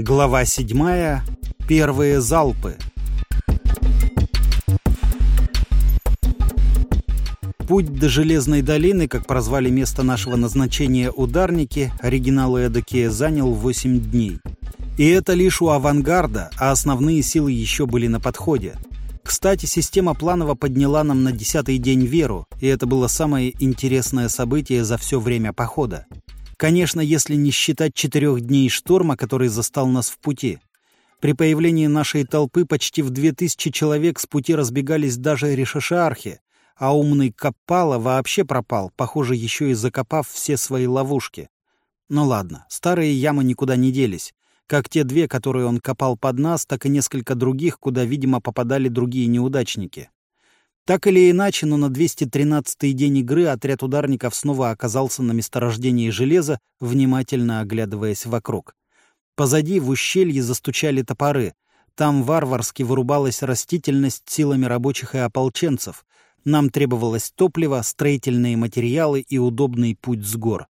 Глава седьмая. Первые залпы. Путь до Железной долины, как прозвали место нашего назначения ударники, оригиналы Эдокея занял 8 дней. И это лишь у авангарда, а основные силы еще были на подходе. Кстати, система Планова подняла нам на десятый день веру, и это было самое интересное событие за все время похода. Конечно, если не считать четырех дней шторма, который застал нас в пути. При появлении нашей толпы почти в две тысячи человек с пути разбегались даже решишархи, а умный Каппала вообще пропал, похоже, еще и закопав все свои ловушки. Ну ладно, старые ямы никуда не делись. Как те две, которые он копал под нас, так и несколько других, куда, видимо, попадали другие неудачники. Так или иначе, но на 213-й день игры отряд ударников снова оказался на месторождении железа, внимательно оглядываясь вокруг. Позади в ущелье застучали топоры. Там варварски вырубалась растительность силами рабочих и ополченцев. Нам требовалось топливо, строительные материалы и удобный путь с гор.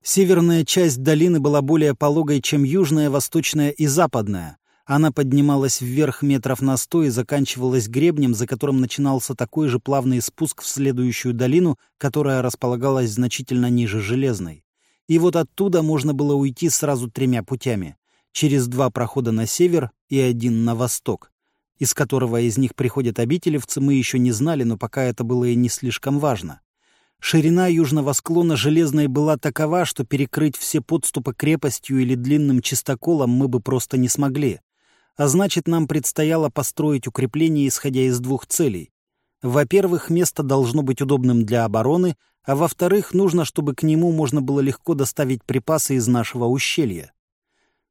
Северная часть долины была более пологой, чем южная, восточная и западная. Она поднималась вверх метров на сто и заканчивалась гребнем, за которым начинался такой же плавный спуск в следующую долину, которая располагалась значительно ниже Железной. И вот оттуда можно было уйти сразу тремя путями. Через два прохода на север и один на восток. Из которого из них приходят обителевцы, мы еще не знали, но пока это было и не слишком важно. Ширина южного склона Железной была такова, что перекрыть все подступы крепостью или длинным чистоколом мы бы просто не смогли а значит, нам предстояло построить укрепление, исходя из двух целей. Во-первых, место должно быть удобным для обороны, а во-вторых, нужно, чтобы к нему можно было легко доставить припасы из нашего ущелья.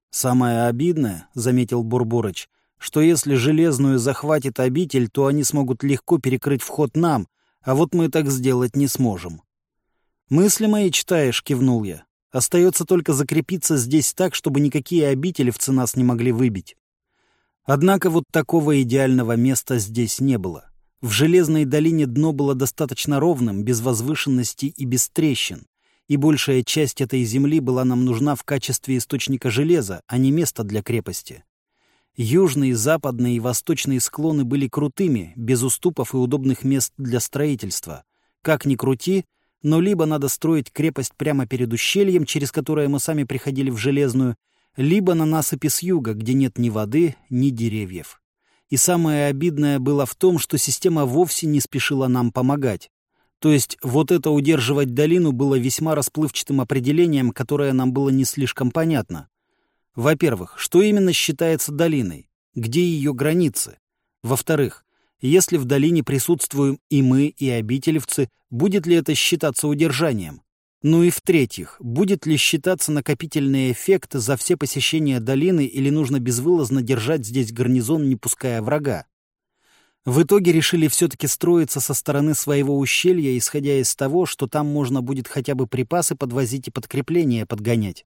«Самое обидное», — заметил Бурборыч, «что если железную захватит обитель, то они смогут легко перекрыть вход нам, а вот мы так сделать не сможем». «Мысли мои читаешь», — кивнул я. «Остается только закрепиться здесь так, чтобы никакие обителевцы нас не могли выбить». Однако вот такого идеального места здесь не было. В Железной долине дно было достаточно ровным, без возвышенности и без трещин, и большая часть этой земли была нам нужна в качестве источника железа, а не места для крепости. Южные, западные и восточные склоны были крутыми, без уступов и удобных мест для строительства. Как ни крути, но либо надо строить крепость прямо перед ущельем, через которое мы сами приходили в Железную, либо на насыпи с юга, где нет ни воды, ни деревьев. И самое обидное было в том, что система вовсе не спешила нам помогать. То есть вот это удерживать долину было весьма расплывчатым определением, которое нам было не слишком понятно. Во-первых, что именно считается долиной? Где ее границы? Во-вторых, если в долине присутствуем и мы, и обительевцы, будет ли это считаться удержанием? Ну и в-третьих, будет ли считаться накопительный эффект за все посещения долины или нужно безвылазно держать здесь гарнизон, не пуская врага? В итоге решили все-таки строиться со стороны своего ущелья, исходя из того, что там можно будет хотя бы припасы подвозить и подкрепления подгонять.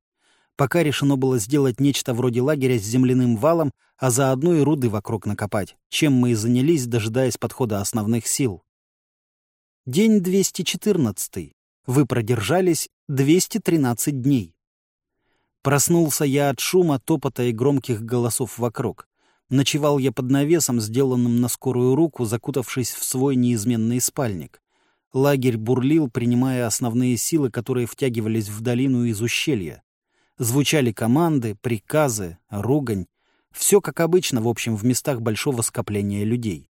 Пока решено было сделать нечто вроде лагеря с земляным валом, а заодно и руды вокруг накопать, чем мы и занялись, дожидаясь подхода основных сил. День 214. Вы продержались 213 дней. Проснулся я от шума, топота и громких голосов вокруг. Ночевал я под навесом, сделанным на скорую руку, закутавшись в свой неизменный спальник. Лагерь бурлил, принимая основные силы, которые втягивались в долину из ущелья. Звучали команды, приказы, ругань. Все как обычно, в общем, в местах большого скопления людей.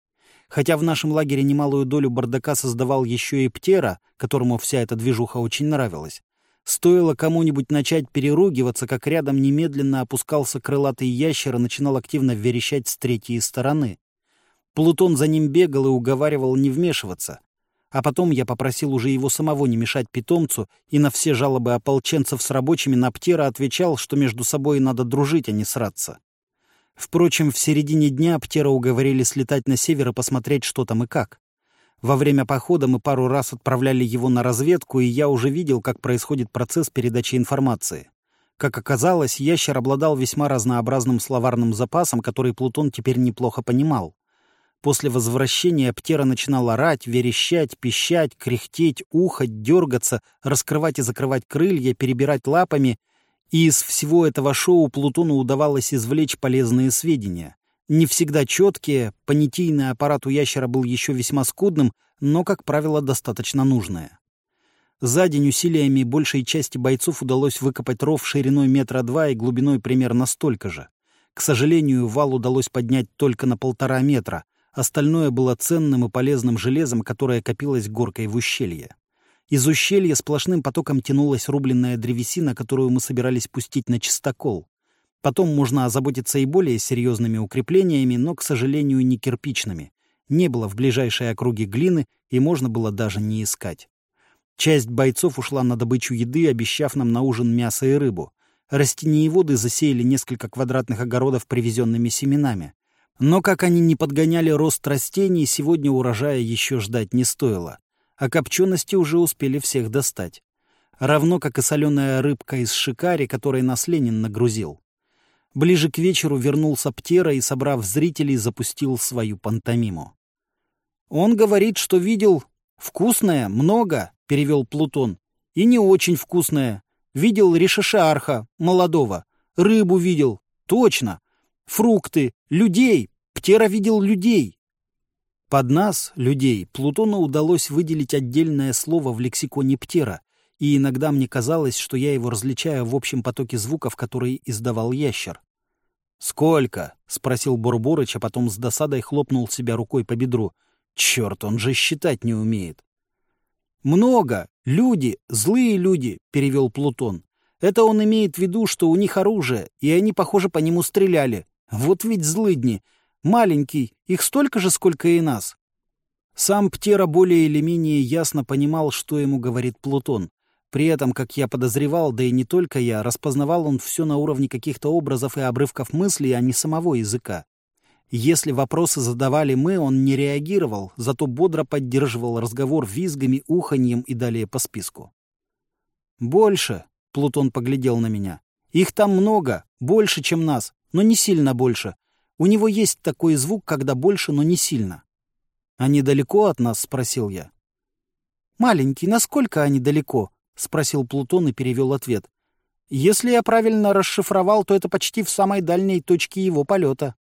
Хотя в нашем лагере немалую долю бардака создавал еще и Птера, которому вся эта движуха очень нравилась. Стоило кому-нибудь начать переругиваться, как рядом немедленно опускался крылатый ящер и начинал активно верещать с третьей стороны. Плутон за ним бегал и уговаривал не вмешиваться. А потом я попросил уже его самого не мешать питомцу, и на все жалобы ополченцев с рабочими на Птера отвечал, что между собой надо дружить, а не сраться. Впрочем, в середине дня Птера уговорили слетать на север и посмотреть, что там и как. Во время похода мы пару раз отправляли его на разведку, и я уже видел, как происходит процесс передачи информации. Как оказалось, ящер обладал весьма разнообразным словарным запасом, который Плутон теперь неплохо понимал. После возвращения Птера начинал орать, верещать, пищать, кряхтеть, ухать, дергаться, раскрывать и закрывать крылья, перебирать лапами И из всего этого шоу Плутону удавалось извлечь полезные сведения. Не всегда четкие, понятийный аппарат у ящера был еще весьма скудным, но, как правило, достаточно нужное. За день усилиями большей части бойцов удалось выкопать ров шириной метра два и глубиной примерно столько же. К сожалению, вал удалось поднять только на полтора метра, остальное было ценным и полезным железом, которое копилось горкой в ущелье. Из ущелья сплошным потоком тянулась рубленная древесина, которую мы собирались пустить на чистокол. Потом можно озаботиться и более серьезными укреплениями, но, к сожалению, не кирпичными. Не было в ближайшей округе глины, и можно было даже не искать. Часть бойцов ушла на добычу еды, обещав нам на ужин мясо и рыбу. Растениеводы засеяли несколько квадратных огородов привезенными семенами. Но как они не подгоняли рост растений, сегодня урожая еще ждать не стоило. А копчености уже успели всех достать. Равно как и соленая рыбка из шикари, которой нас Ленин нагрузил. Ближе к вечеру вернулся Птера и, собрав зрителей, запустил свою пантомиму. Он говорит, что видел вкусное, много, — перевел Плутон. «И не очень вкусная. Видел решишарха, молодого. Рыбу видел. Точно. Фрукты. Людей. Птера видел людей». Под нас, людей, Плутону удалось выделить отдельное слово в лексиконе Птера, и иногда мне казалось, что я его различаю в общем потоке звуков, который издавал ящер. «Сколько?» — спросил Бурборыч, а потом с досадой хлопнул себя рукой по бедру. «Черт, он же считать не умеет!» «Много. Люди, злые люди», — перевел Плутон. «Это он имеет в виду, что у них оружие, и они, похоже, по нему стреляли. Вот ведь злыдни. Маленький, их столько же, сколько и нас». Сам Птера более или менее ясно понимал, что ему говорит Плутон. При этом, как я подозревал, да и не только я, распознавал он все на уровне каких-то образов и обрывков мыслей, а не самого языка. Если вопросы задавали мы, он не реагировал, зато бодро поддерживал разговор визгами, уханьем и далее по списку. «Больше», — Плутон поглядел на меня. «Их там много, больше, чем нас, но не сильно больше. У него есть такой звук, когда больше, но не сильно». «Они далеко от нас?» — спросил я. «Маленький, насколько они далеко?» — спросил Плутон и перевел ответ. «Если я правильно расшифровал, то это почти в самой дальней точке его полета».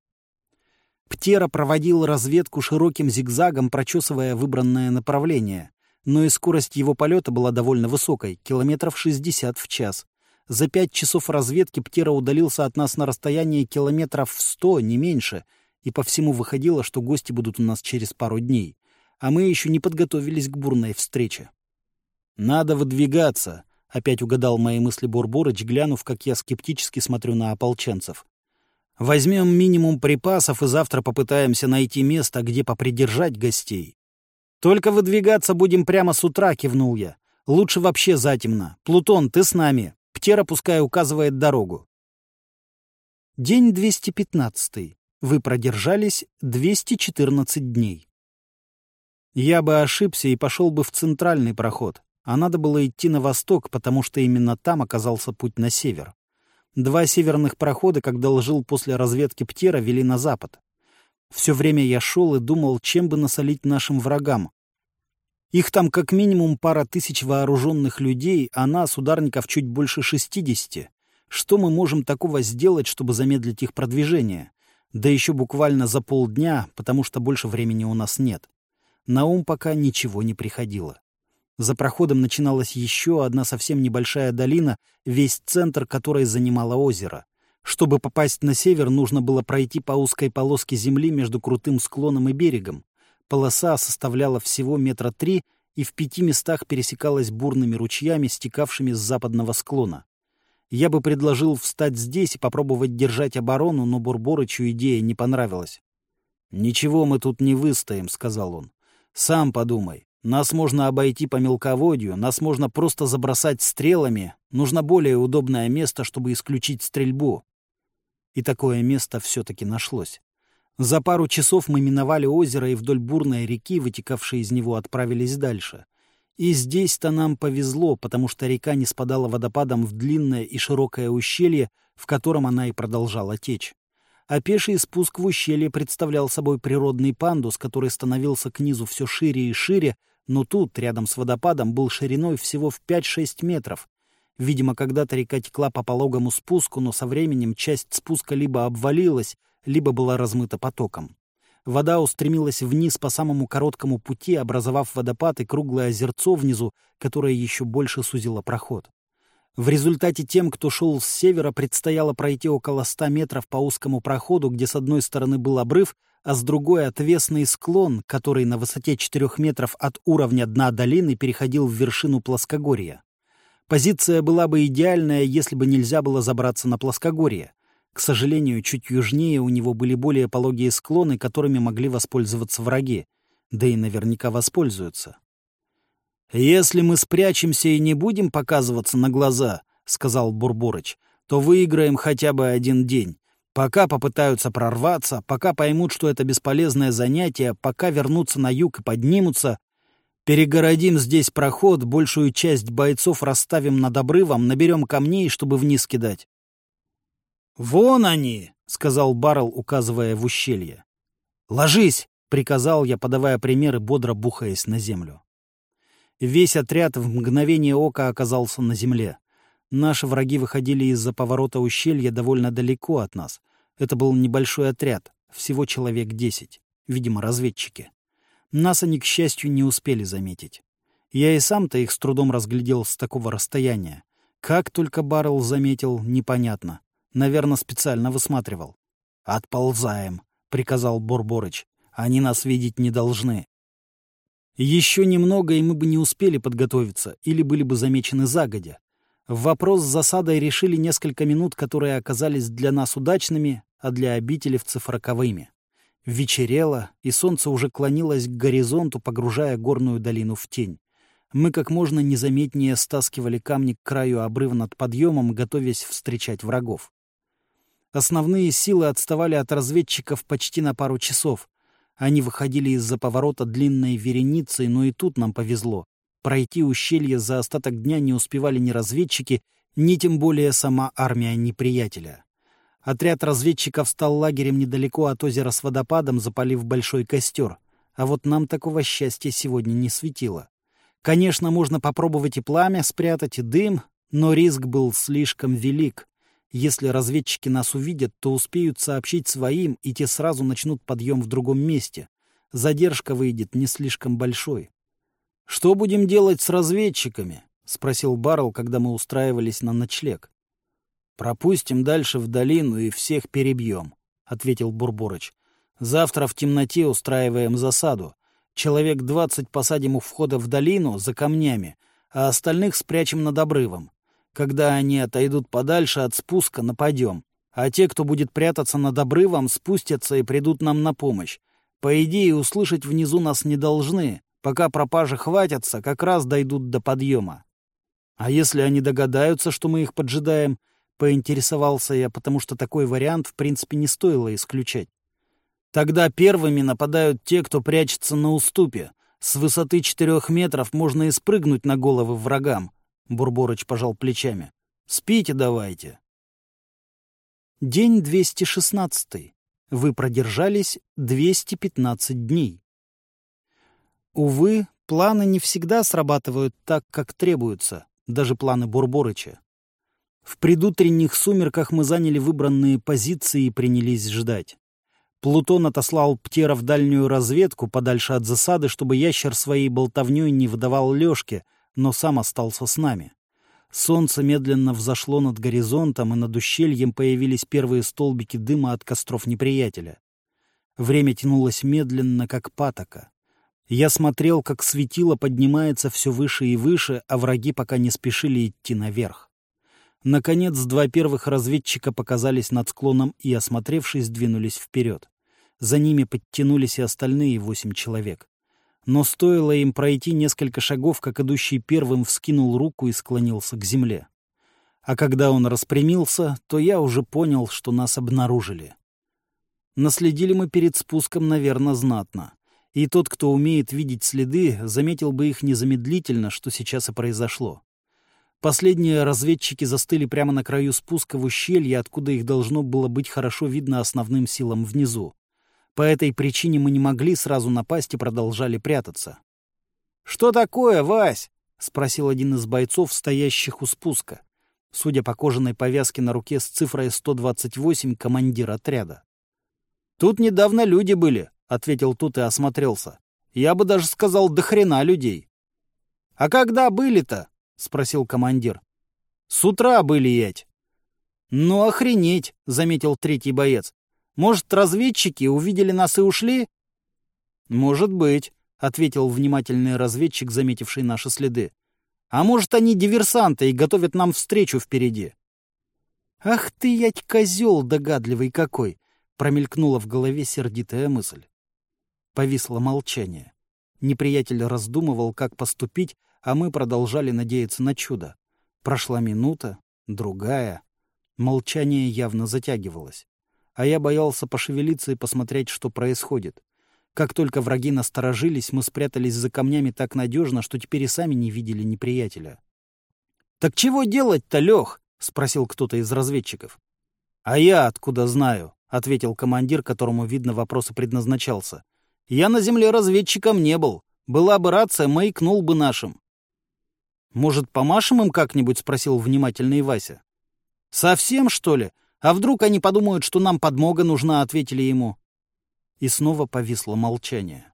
Птера проводил разведку широким зигзагом, прочесывая выбранное направление. Но и скорость его полета была довольно высокой — километров 60 в час. За пять часов разведки Птера удалился от нас на расстояние километров в сто, не меньше, и по всему выходило, что гости будут у нас через пару дней. А мы еще не подготовились к бурной встрече. «Надо выдвигаться», — опять угадал мои мысли Борборыч, глянув, как я скептически смотрю на ополченцев. Возьмем минимум припасов и завтра попытаемся найти место, где попридержать гостей. Только выдвигаться будем прямо с утра, кивнул я. Лучше вообще затемно. Плутон, ты с нами. Птера пускай указывает дорогу. День 215. Вы продержались 214 дней. Я бы ошибся и пошел бы в центральный проход, а надо было идти на восток, потому что именно там оказался путь на север. Два северных прохода, как доложил после разведки Птера, вели на запад. Все время я шел и думал, чем бы насолить нашим врагам. Их там как минимум пара тысяч вооруженных людей, а нас, ударников, чуть больше шестидесяти. Что мы можем такого сделать, чтобы замедлить их продвижение? Да еще буквально за полдня, потому что больше времени у нас нет. На ум пока ничего не приходило. За проходом начиналась еще одна совсем небольшая долина, весь центр которой занимало озеро. Чтобы попасть на север, нужно было пройти по узкой полоске земли между крутым склоном и берегом. Полоса составляла всего метра три и в пяти местах пересекалась бурными ручьями, стекавшими с западного склона. Я бы предложил встать здесь и попробовать держать оборону, но Бурборычу идея не понравилась. «Ничего мы тут не выстоим», — сказал он. «Сам подумай. Нас можно обойти по мелководью, нас можно просто забросать стрелами. Нужно более удобное место, чтобы исключить стрельбу. И такое место все-таки нашлось. За пару часов мы миновали озеро и вдоль бурной реки, вытекавшей из него, отправились дальше. И здесь-то нам повезло, потому что река не спадала водопадом в длинное и широкое ущелье, в котором она и продолжала течь. А пеший спуск в ущелье представлял собой природный пандус, который становился к низу все шире и шире, но тут, рядом с водопадом, был шириной всего в 5-6 метров. Видимо, когда-то река текла по пологому спуску, но со временем часть спуска либо обвалилась, либо была размыта потоком. Вода устремилась вниз по самому короткому пути, образовав водопад и круглое озерцо внизу, которое еще больше сузило проход. В результате тем, кто шел с севера, предстояло пройти около ста метров по узкому проходу, где с одной стороны был обрыв, а с другой — отвесный склон, который на высоте четырех метров от уровня дна долины переходил в вершину плоскогорья. Позиция была бы идеальная, если бы нельзя было забраться на плоскогорье. К сожалению, чуть южнее у него были более пологие склоны, которыми могли воспользоваться враги, да и наверняка воспользуются. «Если мы спрячемся и не будем показываться на глаза», — сказал Бурборыч, — «то выиграем хотя бы один день. Пока попытаются прорваться, пока поймут, что это бесполезное занятие, пока вернутся на юг и поднимутся, перегородим здесь проход, большую часть бойцов расставим над обрывом, наберем камней, чтобы вниз кидать». «Вон они!» — сказал Баррел, указывая в ущелье. «Ложись!» — приказал я, подавая примеры, бодро бухаясь на землю. Весь отряд в мгновение ока оказался на земле. Наши враги выходили из-за поворота ущелья довольно далеко от нас. Это был небольшой отряд, всего человек десять, видимо, разведчики. Нас они, к счастью, не успели заметить. Я и сам-то их с трудом разглядел с такого расстояния. Как только Баррелл заметил, непонятно. Наверное, специально высматривал. «Отползаем», — приказал Борборыч. «Они нас видеть не должны». Еще немного, и мы бы не успели подготовиться, или были бы замечены загодя. вопрос с засадой решили несколько минут, которые оказались для нас удачными, а для обителевцев роковыми. Вечерело, и солнце уже клонилось к горизонту, погружая горную долину в тень. Мы как можно незаметнее стаскивали камни к краю обрыва над подъемом, готовясь встречать врагов. Основные силы отставали от разведчиков почти на пару часов, они выходили из-за поворота длинной вереницей, но и тут нам повезло. Пройти ущелье за остаток дня не успевали ни разведчики, ни тем более сама армия неприятеля. Отряд разведчиков стал лагерем недалеко от озера с водопадом, запалив большой костер. А вот нам такого счастья сегодня не светило. Конечно, можно попробовать и пламя спрятать, и дым, но риск был слишком велик. Если разведчики нас увидят, то успеют сообщить своим, и те сразу начнут подъем в другом месте. Задержка выйдет не слишком большой. «Что будем делать с разведчиками?» — спросил Баррелл, когда мы устраивались на ночлег. «Пропустим дальше в долину и всех перебьем», — ответил Бурборыч. «Завтра в темноте устраиваем засаду. Человек двадцать посадим у входа в долину за камнями, а остальных спрячем над обрывом. Когда они отойдут подальше от спуска, нападем. А те, кто будет прятаться над обрывом, спустятся и придут нам на помощь. По идее, услышать внизу нас не должны. Пока пропажи хватятся, как раз дойдут до подъема. А если они догадаются, что мы их поджидаем, поинтересовался я, потому что такой вариант, в принципе, не стоило исключать. Тогда первыми нападают те, кто прячется на уступе. С высоты четырех метров можно и спрыгнуть на головы врагам. Бурборыч пожал плечами. «Спите давайте». День 216. Вы продержались 215 дней. Увы, планы не всегда срабатывают так, как требуется, даже планы Бурборыча. В предутренних сумерках мы заняли выбранные позиции и принялись ждать. Плутон отослал Птера в дальнюю разведку, подальше от засады, чтобы ящер своей болтовнёй не выдавал Лёшке, но сам остался с нами. Солнце медленно взошло над горизонтом, и над ущельем появились первые столбики дыма от костров неприятеля. Время тянулось медленно, как патока. Я смотрел, как светило поднимается все выше и выше, а враги пока не спешили идти наверх. Наконец, два первых разведчика показались над склоном и, осмотревшись, двинулись вперед. За ними подтянулись и остальные восемь человек. Но стоило им пройти несколько шагов, как идущий первым вскинул руку и склонился к земле. А когда он распрямился, то я уже понял, что нас обнаружили. Наследили мы перед спуском, наверное, знатно. И тот, кто умеет видеть следы, заметил бы их незамедлительно, что сейчас и произошло. Последние разведчики застыли прямо на краю спуска в ущелье, откуда их должно было быть хорошо видно основным силам внизу. По этой причине мы не могли сразу напасть и продолжали прятаться. «Что такое, Вась?» — спросил один из бойцов, стоящих у спуска. Судя по кожаной повязке на руке с цифрой 128, командир отряда. «Тут недавно люди были», — ответил тут и осмотрелся. «Я бы даже сказал, до хрена людей». «А когда были-то?» — спросил командир. «С утра были, ять». «Ну, охренеть», — заметил третий боец. «Может, разведчики увидели нас и ушли?» «Может быть», — ответил внимательный разведчик, заметивший наши следы. «А может, они диверсанты и готовят нам встречу впереди?» «Ах ты, ять, козел догадливый какой!» — промелькнула в голове сердитая мысль. Повисло молчание. Неприятель раздумывал, как поступить, а мы продолжали надеяться на чудо. Прошла минута, другая. Молчание явно затягивалось. А я боялся пошевелиться и посмотреть, что происходит. Как только враги насторожились, мы спрятались за камнями так надежно, что теперь и сами не видели неприятеля. «Так чего делать-то, Лех?» — спросил кто-то из разведчиков. «А я откуда знаю?» — ответил командир, которому, видно, вопрос и предназначался. «Я на земле разведчиком не был. Была бы рация, маякнул бы нашим». «Может, помашем им как-нибудь?» — спросил внимательный Вася. «Совсем, что ли? А вдруг они подумают, что нам подмога нужна?» — ответили ему. И снова повисло молчание.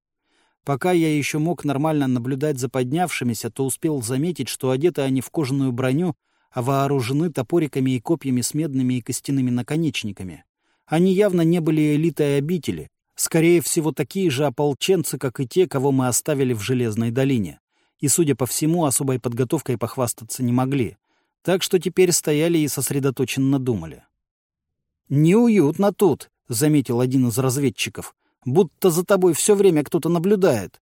Пока я еще мог нормально наблюдать за поднявшимися, то успел заметить, что одеты они в кожаную броню, а вооружены топориками и копьями с медными и костяными наконечниками. Они явно не были элитой обители, скорее всего, такие же ополченцы, как и те, кого мы оставили в Железной долине. И, судя по всему, особой подготовкой похвастаться не могли. Так что теперь стояли и сосредоточенно думали. «Неуютно тут», — заметил один из разведчиков. «Будто за тобой все время кто-то наблюдает».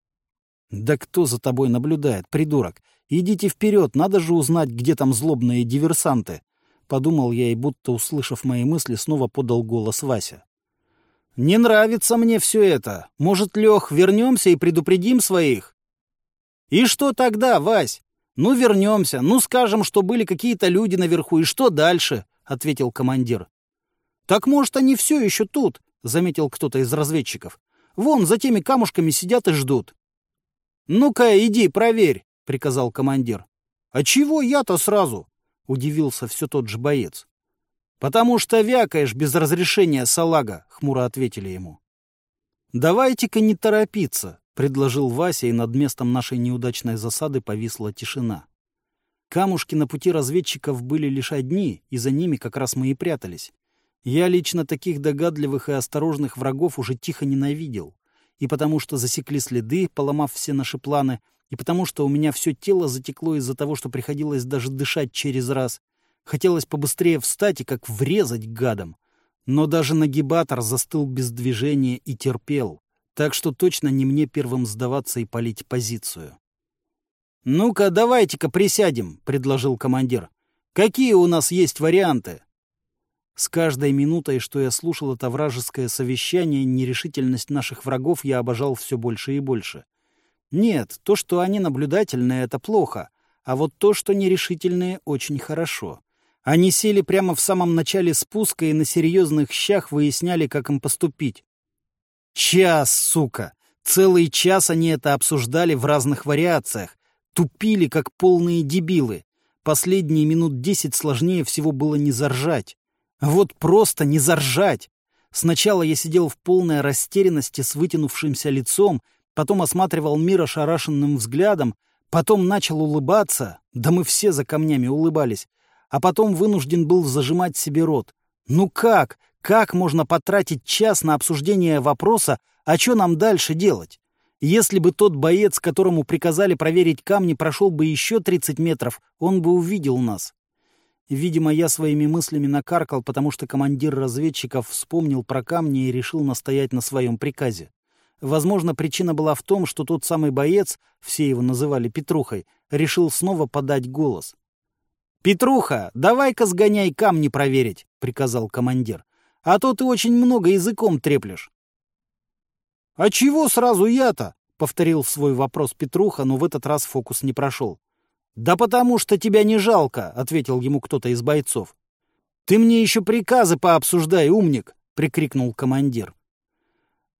«Да кто за тобой наблюдает, придурок? Идите вперед, надо же узнать, где там злобные диверсанты». Подумал я и, будто услышав мои мысли, снова подал голос Вася. «Не нравится мне все это. Может, Лех, вернемся и предупредим своих?» «И что тогда, Вась? Ну, вернемся. Ну, скажем, что были какие-то люди наверху. И что дальше?» — ответил командир. «Так, может, они все еще тут?» — заметил кто-то из разведчиков. «Вон, за теми камушками сидят и ждут». «Ну-ка, иди, проверь», — приказал командир. «А чего я-то сразу?» — удивился все тот же боец. «Потому что вякаешь без разрешения, салага», — хмуро ответили ему. «Давайте-ка не торопиться», — предложил Вася, и над местом нашей неудачной засады повисла тишина. Камушки на пути разведчиков были лишь одни, и за ними как раз мы и прятались. Я лично таких догадливых и осторожных врагов уже тихо ненавидел. И потому что засекли следы, поломав все наши планы, и потому что у меня все тело затекло из-за того, что приходилось даже дышать через раз. Хотелось побыстрее встать и как врезать гадом. Но даже нагибатор застыл без движения и терпел. Так что точно не мне первым сдаваться и палить позицию. «Ну-ка, давайте-ка присядем», — предложил командир. «Какие у нас есть варианты?» С каждой минутой, что я слушал это вражеское совещание, нерешительность наших врагов я обожал все больше и больше. Нет, то, что они наблюдательные, это плохо, а вот то, что нерешительные, очень хорошо. Они сели прямо в самом начале спуска и на серьезных щах выясняли, как им поступить. Час, сука! Целый час они это обсуждали в разных вариациях. Тупили, как полные дебилы. Последние минут десять сложнее всего было не заржать. Вот просто не заржать. Сначала я сидел в полной растерянности с вытянувшимся лицом, потом осматривал мир ошарашенным взглядом, потом начал улыбаться, да мы все за камнями улыбались, а потом вынужден был зажимать себе рот. Ну как? Как можно потратить час на обсуждение вопроса, а что нам дальше делать? Если бы тот боец, которому приказали проверить камни, прошел бы еще 30 метров, он бы увидел нас. Видимо, я своими мыслями накаркал, потому что командир разведчиков вспомнил про камни и решил настоять на своем приказе. Возможно, причина была в том, что тот самый боец, все его называли Петрухой, решил снова подать голос. «Петруха, давай-ка сгоняй камни проверить», — приказал командир. «А то ты очень много языком треплешь». «А чего сразу я-то?» — повторил свой вопрос Петруха, но в этот раз фокус не прошел. «Да потому что тебя не жалко», — ответил ему кто-то из бойцов. «Ты мне еще приказы пообсуждай, умник!» — прикрикнул командир.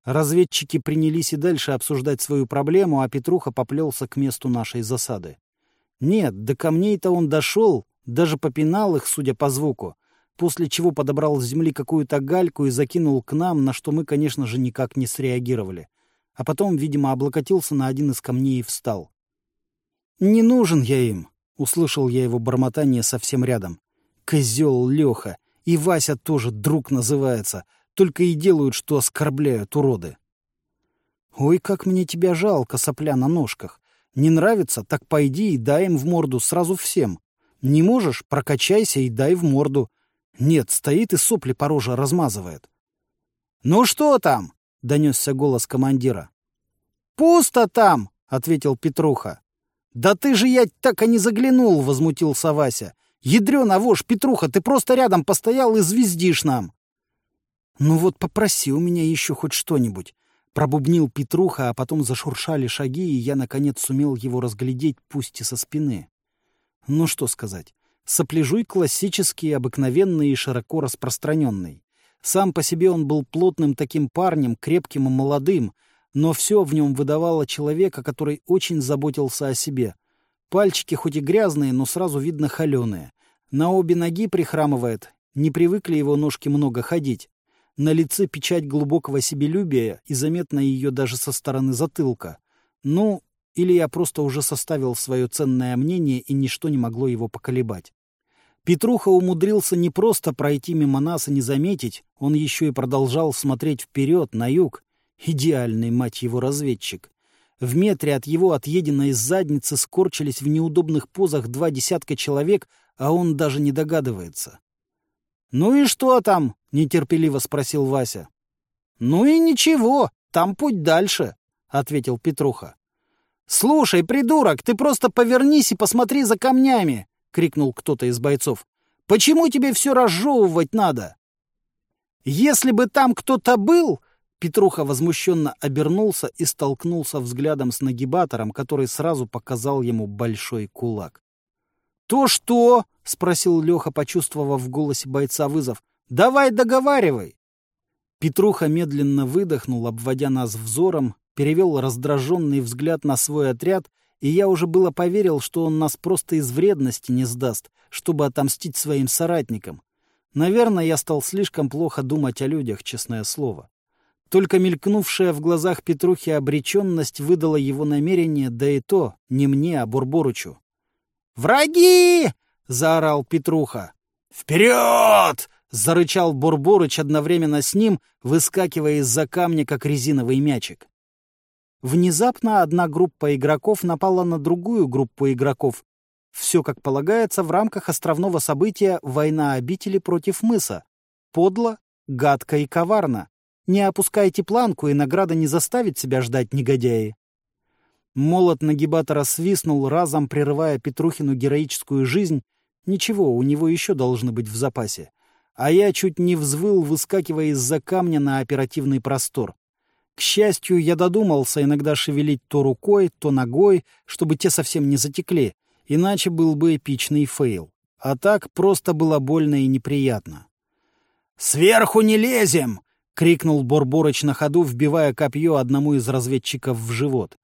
Разведчики принялись и дальше обсуждать свою проблему, а Петруха поплелся к месту нашей засады. Нет, до камней-то он дошел, даже попинал их, судя по звуку, после чего подобрал с земли какую-то гальку и закинул к нам, на что мы, конечно же, никак не среагировали. А потом, видимо, облокотился на один из камней и встал. «Не нужен я им», — услышал я его бормотание совсем рядом. «Козел Леха! И Вася тоже друг называется. Только и делают, что оскорбляют уроды». «Ой, как мне тебя жалко, сопля на ножках. Не нравится, так пойди и дай им в морду сразу всем. Не можешь, прокачайся и дай в морду. Нет, стоит и сопли по роже размазывает. «Ну что там?» — донесся голос командира. «Пусто там!» — ответил Петруха. «Да ты же, я так и не заглянул!» — возмутился Вася. «Ядрёна вошь, Петруха, ты просто рядом постоял и звездишь нам!» «Ну вот попроси у меня еще хоть что-нибудь. Пробубнил Петруха, а потом зашуршали шаги, и я, наконец, сумел его разглядеть, пусть и со спины. Ну что сказать. Сопляжуй классический, обыкновенный и широко распространенный. Сам по себе он был плотным таким парнем, крепким и молодым, но все в нем выдавало человека, который очень заботился о себе. Пальчики хоть и грязные, но сразу видно холеные. На обе ноги прихрамывает, не привыкли его ножки много ходить. На лице печать глубокого себелюбия, и заметно ее даже со стороны затылка. Ну, или я просто уже составил свое ценное мнение, и ничто не могло его поколебать. Петруха умудрился не просто пройти мимо нас и не заметить, он еще и продолжал смотреть вперед, на юг. Идеальный, мать его, разведчик. В метре от его отъеденной задницы скорчились в неудобных позах два десятка человек, а он даже не догадывается. «Ну и что там?» — нетерпеливо спросил Вася. «Ну и ничего, там путь дальше», — ответил Петруха. «Слушай, придурок, ты просто повернись и посмотри за камнями!» — крикнул кто-то из бойцов. «Почему тебе все разжевывать надо?» «Если бы там кто-то был...» Петруха возмущенно обернулся и столкнулся взглядом с нагибатором, который сразу показал ему большой кулак. «То что?» — спросил Леха, почувствовав в голосе бойца вызов. «Давай договаривай!» Петруха медленно выдохнул, обводя нас взором, перевел раздраженный взгляд на свой отряд, и я уже было поверил, что он нас просто из вредности не сдаст, чтобы отомстить своим соратникам. Наверное, я стал слишком плохо думать о людях, честное слово. Только мелькнувшая в глазах Петрухи обреченность выдала его намерение, да и то не мне, а Бурборучу. «Враги!» — заорал Петруха. «Вперед!» — зарычал Бурборыч одновременно с ним, выскакивая из-за камня, как резиновый мячик. Внезапно одна группа игроков напала на другую группу игроков. Все, как полагается, в рамках островного события «Война обители против мыса». Подло, гадко и коварно. Не опускайте планку, и награда не заставит себя ждать негодяи. Молот нагибатора свистнул, разом прерывая Петрухину героическую жизнь. Ничего, у него еще должны быть в запасе. А я чуть не взвыл, выскакивая из-за камня на оперативный простор. К счастью, я додумался иногда шевелить то рукой, то ногой, чтобы те совсем не затекли, иначе был бы эпичный фейл. А так просто было больно и неприятно. «Сверху не лезем!» — крикнул Борборыч на ходу, вбивая копье одному из разведчиков в живот.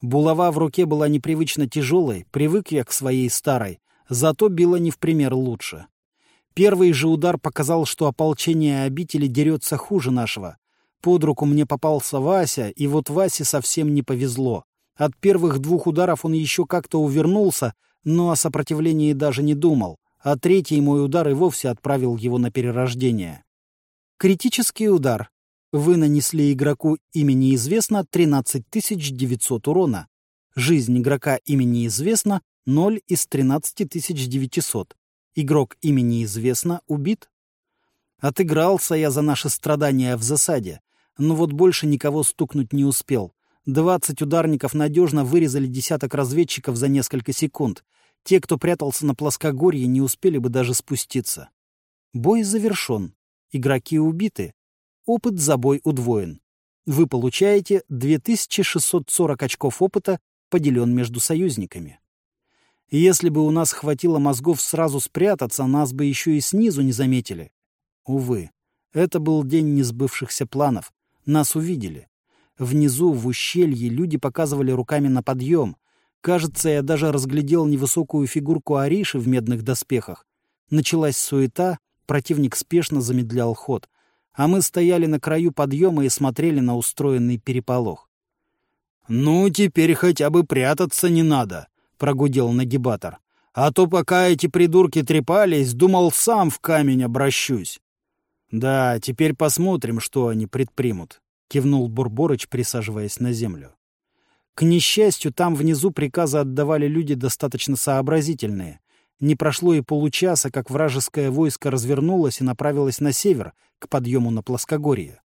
Булава в руке была непривычно тяжелой, привык я к своей старой, зато била не в пример лучше. Первый же удар показал, что ополчение обители дерется хуже нашего. Под руку мне попался Вася, и вот Васе совсем не повезло. От первых двух ударов он еще как-то увернулся, но о сопротивлении даже не думал, а третий мой удар и вовсе отправил его на перерождение. Критический удар. Вы нанесли игроку имени известно 13 900 урона. Жизнь игрока имени известно 0 из 13 900. Игрок имени известно убит. Отыгрался я за наши страдания в засаде, но вот больше никого стукнуть не успел. 20 ударников надежно вырезали десяток разведчиков за несколько секунд. Те, кто прятался на плоскогорье, не успели бы даже спуститься. Бой завершен. Игроки убиты. Опыт за бой удвоен. Вы получаете 2640 очков опыта, поделен между союзниками. Если бы у нас хватило мозгов сразу спрятаться, нас бы еще и снизу не заметили. Увы, это был день несбывшихся планов. Нас увидели. Внизу, в ущелье, люди показывали руками на подъем. Кажется, я даже разглядел невысокую фигурку Ариши в медных доспехах. Началась суета, противник спешно замедлял ход, а мы стояли на краю подъема и смотрели на устроенный переполох. «Ну, теперь хотя бы прятаться не надо», — прогудел нагибатор. «А то пока эти придурки трепались, думал, сам в камень обращусь». «Да, теперь посмотрим, что они предпримут», — кивнул Бурборыч, присаживаясь на землю. К несчастью, там внизу приказы отдавали люди достаточно сообразительные. Не прошло и получаса, как вражеское войско развернулось и направилось на север, к подъему на плоскогорье.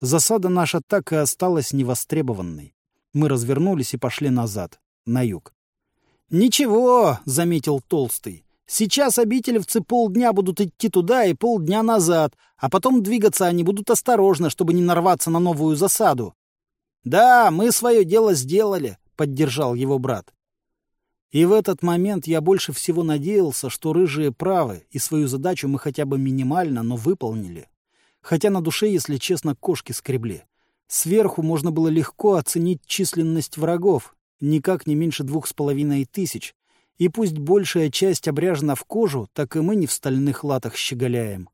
Засада наша так и осталась невостребованной. Мы развернулись и пошли назад, на юг. «Ничего», — заметил Толстый. «Сейчас обительевцы полдня будут идти туда и полдня назад, а потом двигаться они будут осторожно, чтобы не нарваться на новую засаду. «Да, мы свое дело сделали», — поддержал его брат. И в этот момент я больше всего надеялся, что рыжие правы, и свою задачу мы хотя бы минимально, но выполнили. Хотя на душе, если честно, кошки скребли. Сверху можно было легко оценить численность врагов, никак не меньше двух с половиной тысяч, и пусть большая часть обряжена в кожу, так и мы не в стальных латах щеголяем.